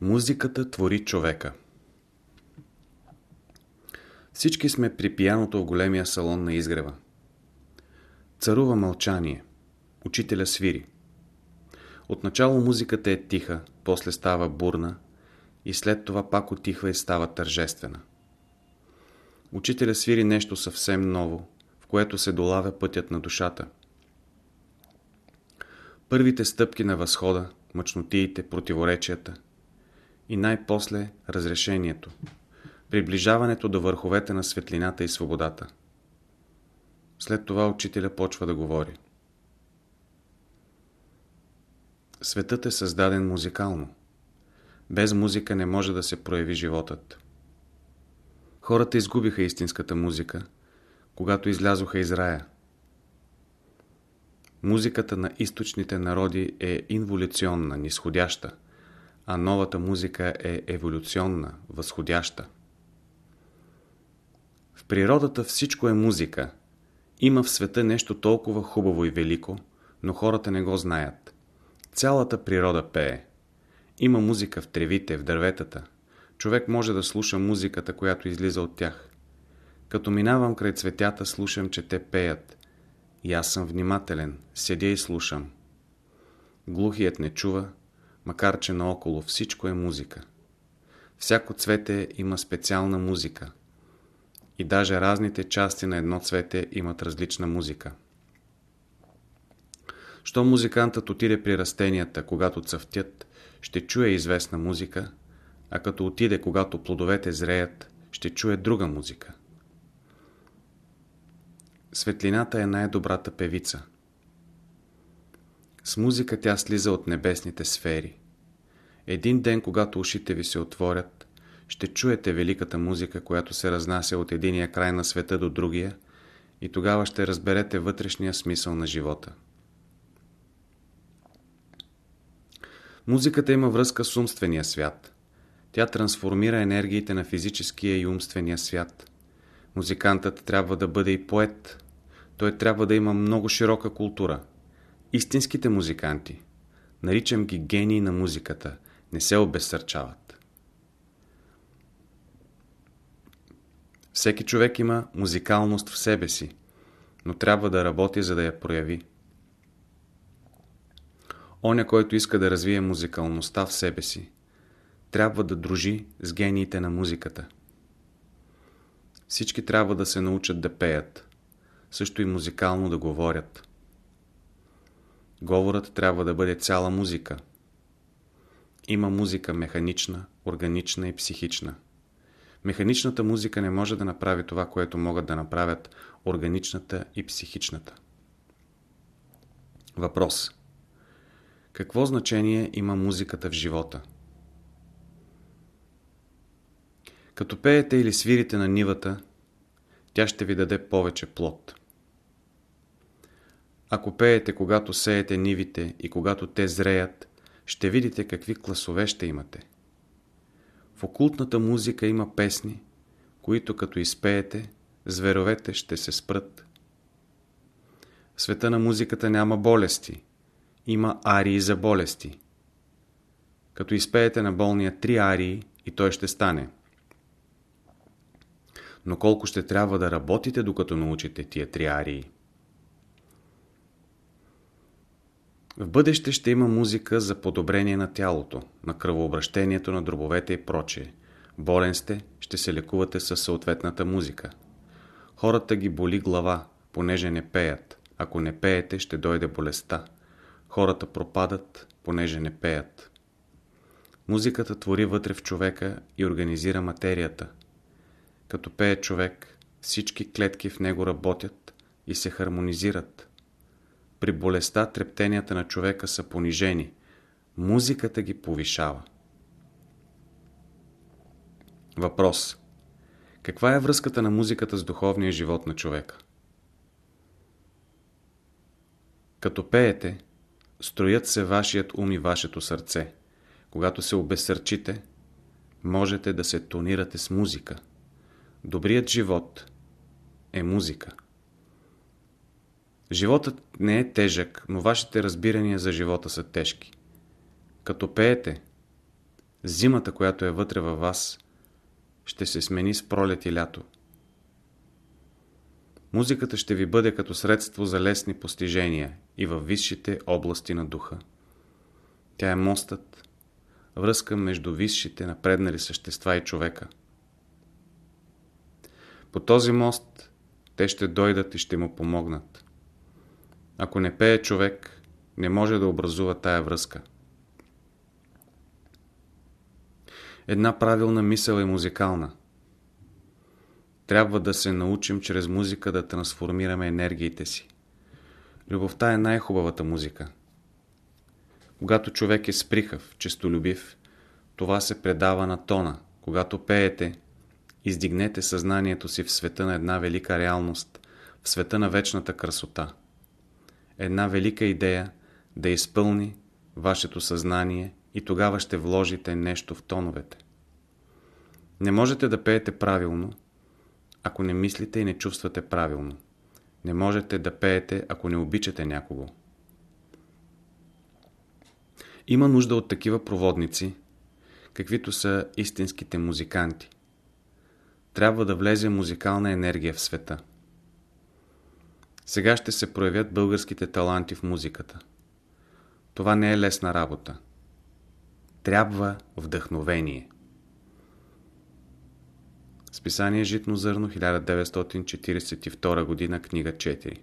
Музиката твори човека. Всички сме при пияното в големия салон на изгрева. Царува мълчание. Учителя свири. Отначало музиката е тиха, после става бурна и след това пак отихва и става тържествена. Учителя свири нещо съвсем ново, в което се долавя пътят на душата. Първите стъпки на възхода, мъчнотиите, противоречията – и най-после разрешението, приближаването до върховете на светлината и свободата. След това учителя почва да говори. Светът е създаден музикално. Без музика не може да се прояви животът. Хората изгубиха истинската музика, когато излязоха из рая. Музиката на източните народи е инволюционна, нисходяща – а новата музика е еволюционна, възходяща. В природата всичко е музика. Има в света нещо толкова хубаво и велико, но хората не го знаят. Цялата природа пее. Има музика в тревите, в дърветата. Човек може да слуша музиката, която излиза от тях. Като минавам край цветята, слушам, че те пеят. И аз съм внимателен, седя и слушам. Глухият не чува, макар че наоколо всичко е музика. Всяко цвете има специална музика. И даже разните части на едно цвете имат различна музика. Що музикантът отиде при растенията, когато цъфтят, ще чуе известна музика, а като отиде, когато плодовете зреят, ще чуе друга музика. Светлината е най-добрата певица – с музика тя слиза от небесните сфери. Един ден, когато ушите ви се отворят, ще чуете великата музика, която се разнася от единия край на света до другия и тогава ще разберете вътрешния смисъл на живота. Музиката има връзка с умствения свят. Тя трансформира енергиите на физическия и умствения свят. Музикантът трябва да бъде и поет. Той трябва да има много широка култура – Истинските музиканти, наричам ги гении на музиката, не се обезсърчават. Всеки човек има музикалност в себе си, но трябва да работи, за да я прояви. Оня, който иска да развие музикалността в себе си, трябва да дружи с гениите на музиката. Всички трябва да се научат да пеят, също и музикално да говорят. Говорът трябва да бъде цяла музика. Има музика механична, органична и психична. Механичната музика не може да направи това, което могат да направят органичната и психичната. Въпрос. Какво значение има музиката в живота? Като пеете или свирите на нивата, тя ще ви даде повече плод. Ако пеете, когато сеете нивите и когато те зреят, ще видите какви класове ще имате. В окултната музика има песни, които като изпеете, зверовете ще се спрат. В света на музиката няма болести. Има арии за болести. Като изпеете на болния три арии и той ще стане. Но колко ще трябва да работите, докато научите тия три арии? В бъдеще ще има музика за подобрение на тялото, на кръвообращението на дробовете и прочее. Болен сте, ще се лекувате със съответната музика. Хората ги боли глава, понеже не пеят. Ако не пеете, ще дойде болестта. Хората пропадат, понеже не пеят. Музиката твори вътре в човека и организира материята. Като пее човек, всички клетки в него работят и се хармонизират. При болестта трептенията на човека са понижени. Музиката ги повишава. Въпрос. Каква е връзката на музиката с духовния живот на човека? Като пеете, строят се вашият ум и вашето сърце. Когато се обесърчите, можете да се тонирате с музика. Добрият живот е музика. Животът не е тежък, но вашите разбирания за живота са тежки. Като пеете, Зимата, която е вътре във вас, ще се смени с пролет и лято. Музиката ще ви бъде като средство за лесни постижения и във висшите области на духа. Тя е мостът, връзка между висшите напреднали същества и човека. По този мост те ще дойдат и ще му помогнат. Ако не пее човек, не може да образува тая връзка. Една правилна мисъл е музикална. Трябва да се научим чрез музика да трансформираме енергиите си. Любовта е най-хубавата музика. Когато човек е сприхав, честолюбив, това се предава на тона. Когато пеете, издигнете съзнанието си в света на една велика реалност, в света на вечната красота. Една велика идея да изпълни вашето съзнание и тогава ще вложите нещо в тоновете. Не можете да пеете правилно, ако не мислите и не чувствате правилно. Не можете да пеете, ако не обичате някого. Има нужда от такива проводници, каквито са истинските музиканти. Трябва да влезе музикална енергия в света. Сега ще се проявят българските таланти в музиката. Това не е лесна работа. Трябва вдъхновение. Списание Житно зърно 1942 година, книга 4